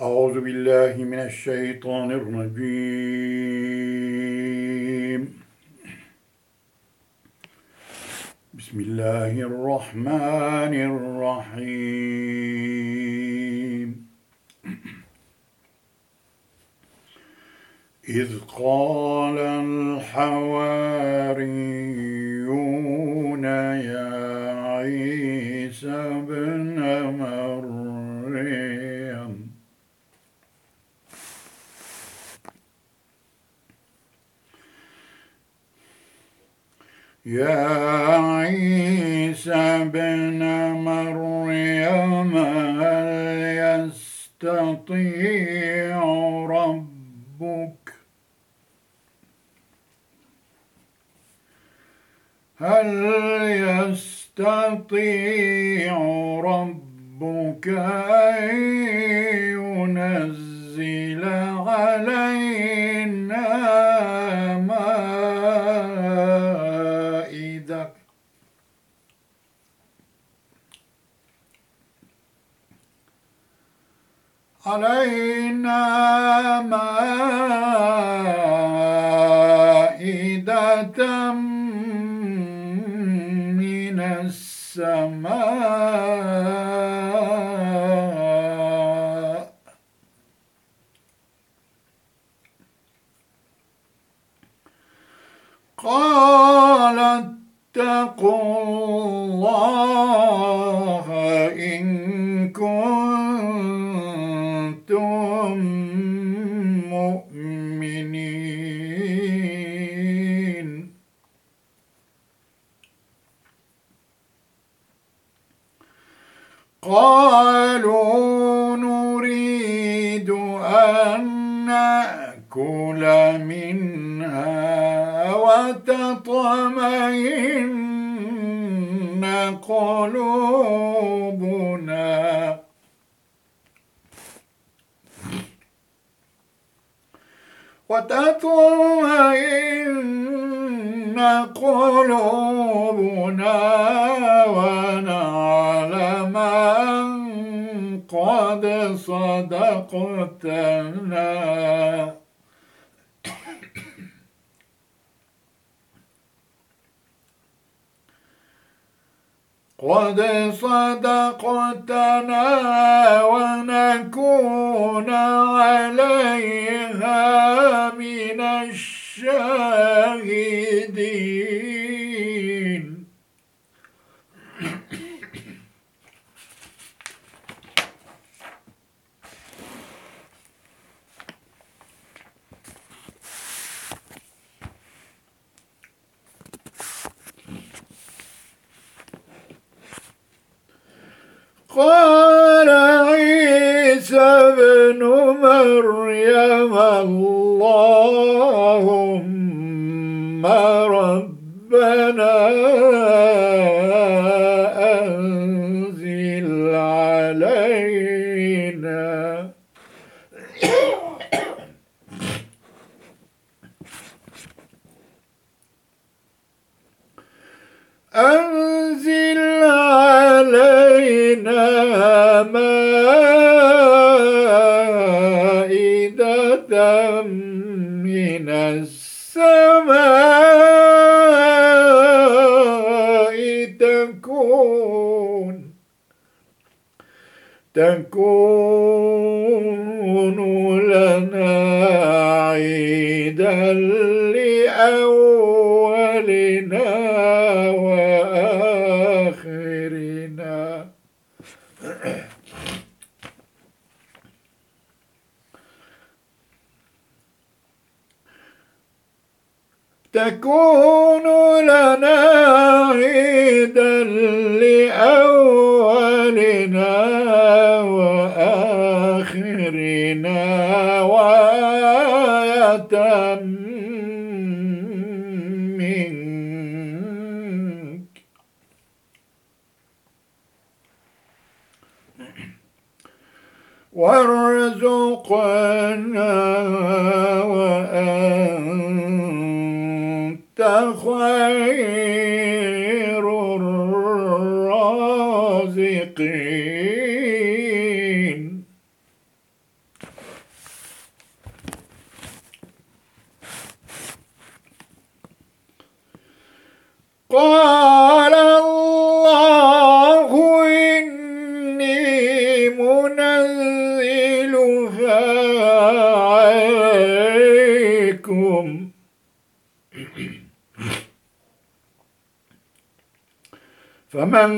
أعوذ بالله من الشيطان الرجيم. بسم الله الرحمن الرحيم. إذ قال الحواريون يا عيسى ابن مريم يا عيسى ابن مريم هل يستطيع ربك؟ هل يستطيع ربك أن ينزل علينا علينا مائدة من السماء. قال اتقوا منها وتطمئن قلوبنا. وتطمئن قلوبنا ونعلم أن قد صدقتنا. قد صدقتنا ونكون عليها من الشاهدين. قال عيسى ابن مريم اللهم ربنا تكون لنا عيدا لأولنا وآخرنا وآية منك. وارزقنا خير الرازقين. قال فمن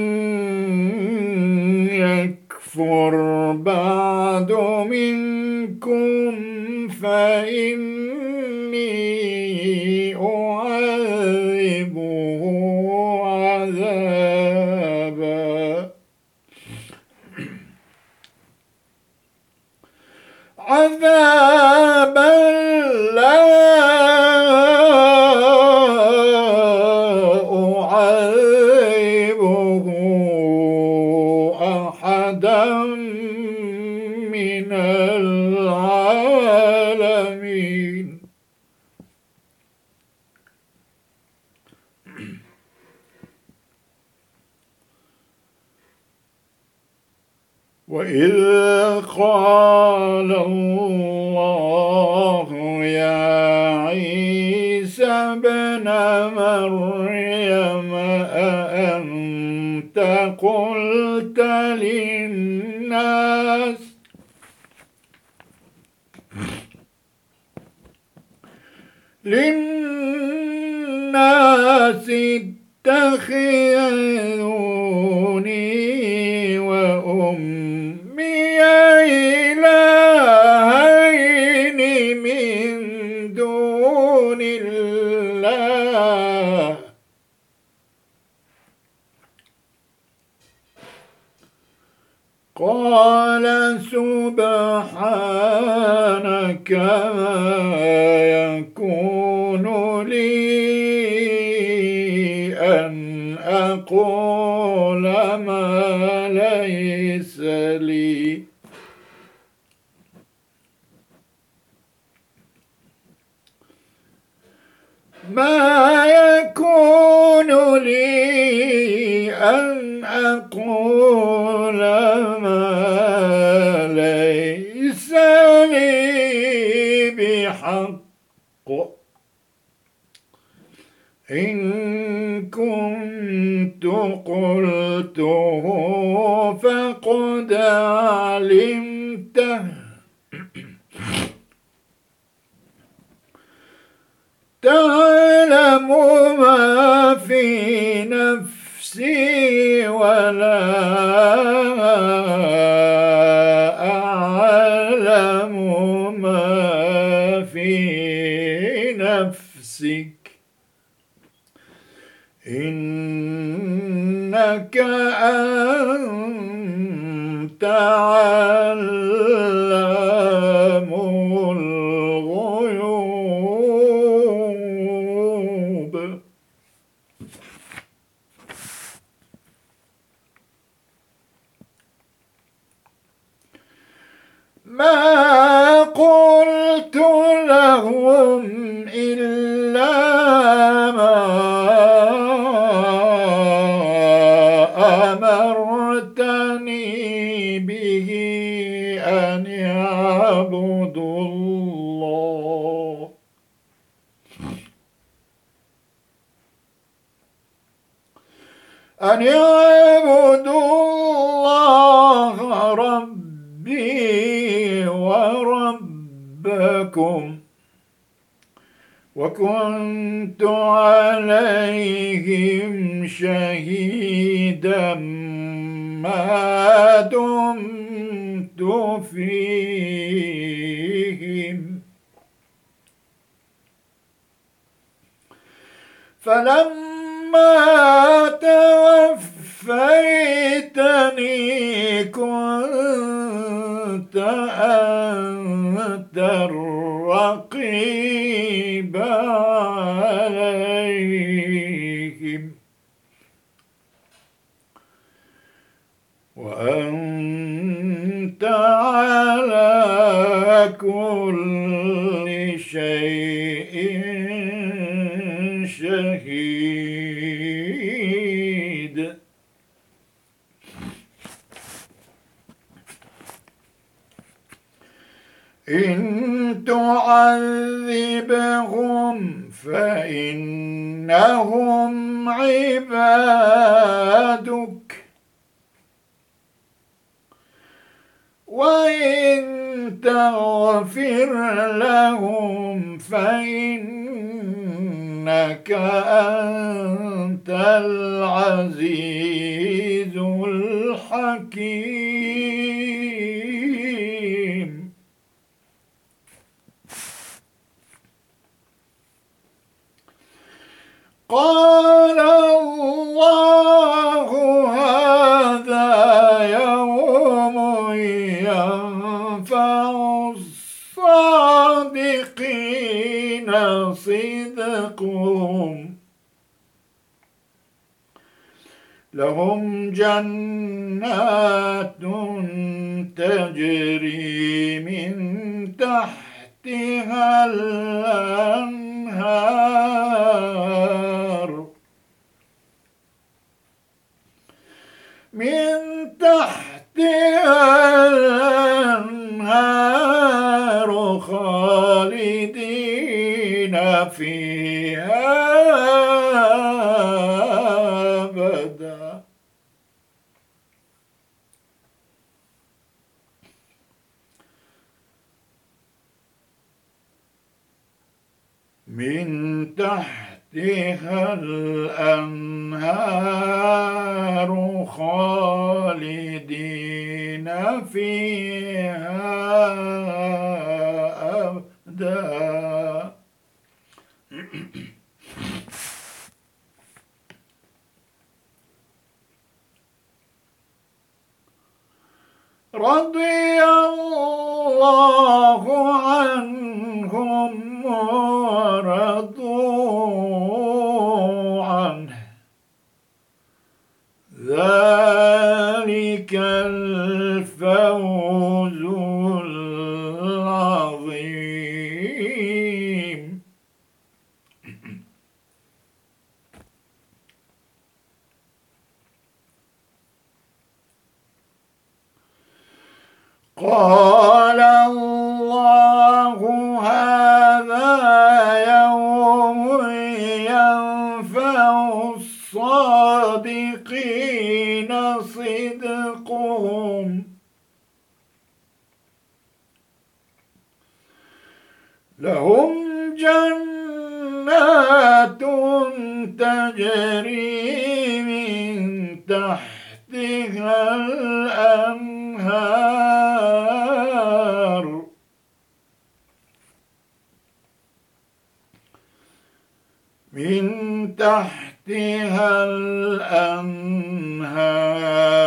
يكفر بعد منكم فإني أعذبه عذابا. عذابا للناس اتخذوني وأمي إلهين من دون الله. قال سبحانك ما أقول ما ليس لي. ما يكون لي قلته فقد علمته. تعلم ما في نفسي ولا أعلم ما في نفسك. إنك أنت علام الغيوب. ما قلت لهم إلا يعبدوا الله. أن يعبدوا الله ربي وربكم وكنت عليهم شهيدا. ما دمت فيهم. فلما توفيتني كنت أنت الرقيب عليهم وأنت كل شيء شهيد. إن تعذبهم فإنهم عبادك. وإن تغفر لهم فإنك إنك أنت العزيز الحكيم. قال الله هذا صدقهم لهم جنات تجري من تحتها الأنهار. من تحتها الأنهار. فيها أبدا. من تحتها الأنهار خالدين فيها أبدا. رضي الله عنهم ورضوا عنه. ذلك الفوز قال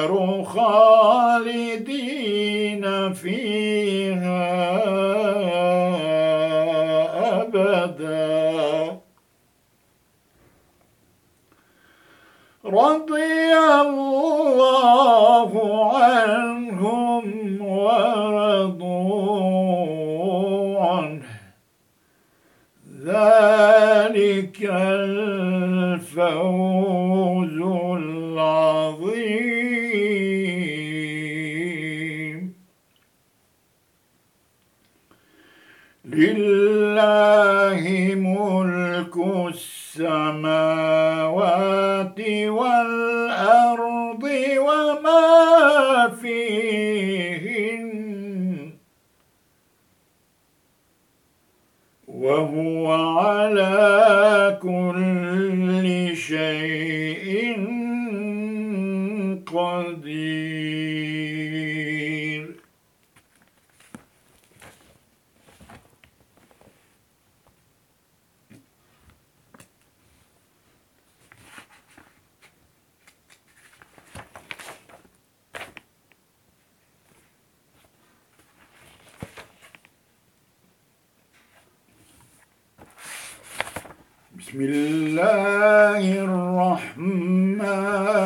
الأنهار خالدين فيها أبدا. رضي الله عنهم ورضوا عنه. ذلك الفوز السماوات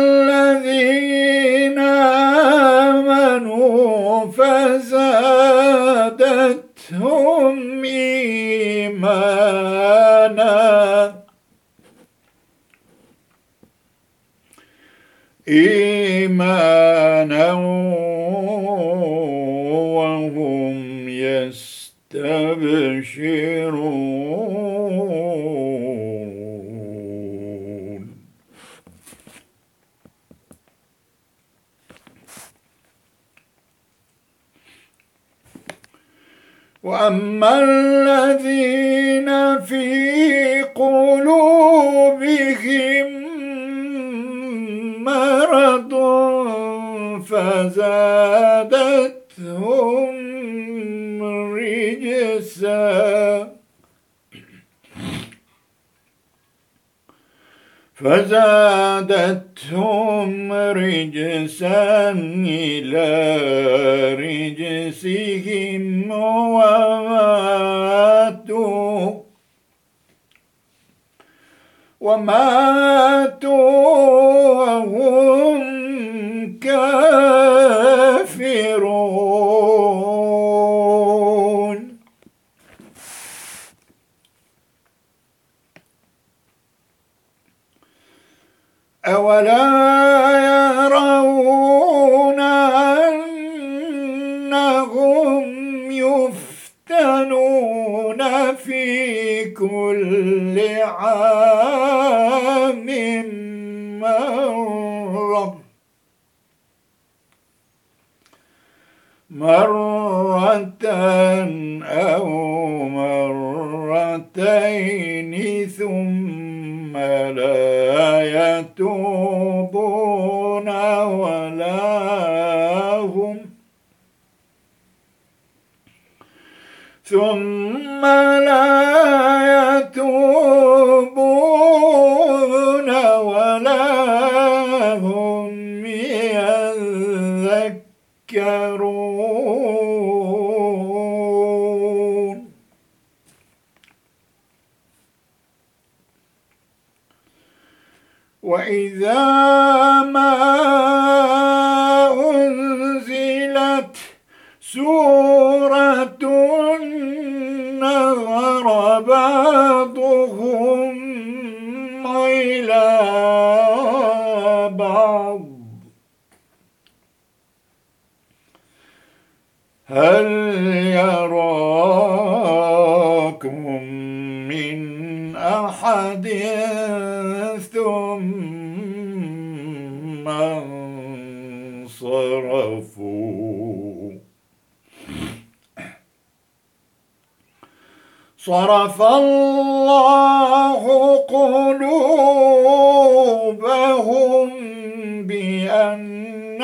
وأما الذين في قلوبهم مرض فزادتهم رجسا. فزادتهم رجسا إلى رجسهم وماتوا وماتوا مرتين ثم لا يتوبون ولا هم. ثم لا يتوبون وإذا ما أنزلت سورة نظر بعضهم إلى بعض هل يراكم من أحد انصرفوا صرف الله قلوبهم بأنهم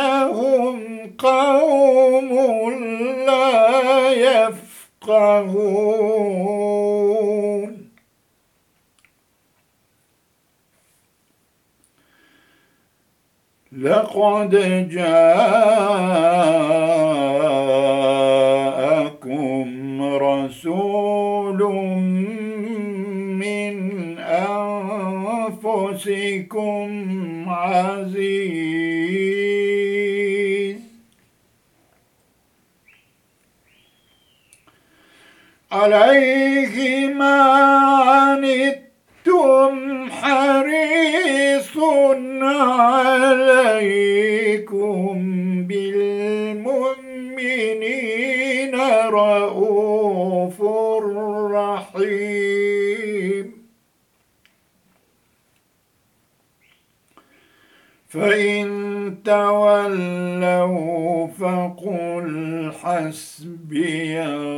قوم لا يفقهون لقد جاءكم رسول من أنفسكم عزيز. عليه ما عنتم حريص. عليكم بالمؤمنين رؤوف رحيم. فإن تولوا فقل حسبي الله.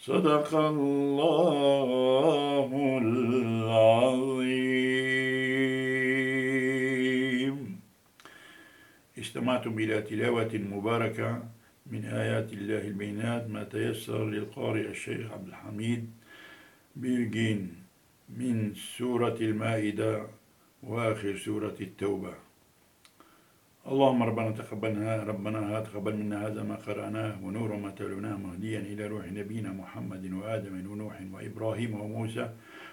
صدق الله العظيم. استمعتم إلى تلاوة مباركة من آيات الله البينات ما تيسر للقارئ الشيخ عبد الحميد بيرجين من سورة المائدة وآخر سورة التوبة. اللهم ربنا تقبلنا ربنا تقبل منا هذا ما قرأناه ونور ما تلوناه مهديا إلى روح نبينا محمد وآدم ونوح وإبراهيم وموسى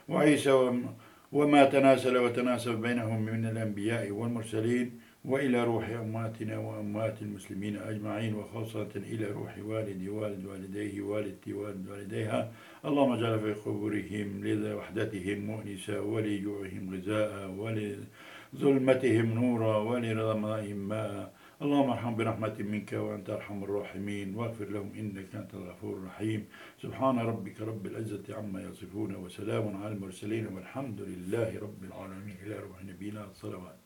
وعيسى وم- وما تناسل وتناسب بينهم من الأنبياء والمرسلين وإلى روح أمواتنا وأموات المسلمين أجمعين وخاصة إلى روح والدي والد والديه والدتي والد والديها. اللهم اجعل في قبورهم لوحدتهم مؤنسا ولجوعهم غذاء ولظلمتهم نورا ولرمائهم ماء. اللهم ارحم برحمة منك وأنت أرحم الراحمين. واغفر لهم إنك أنت الغفور الرحيم. سبحان ربك رب العزة عما يصفون وسلام على المرسلين والحمد لله رب العالمين. إلى روح نبينا الصلوات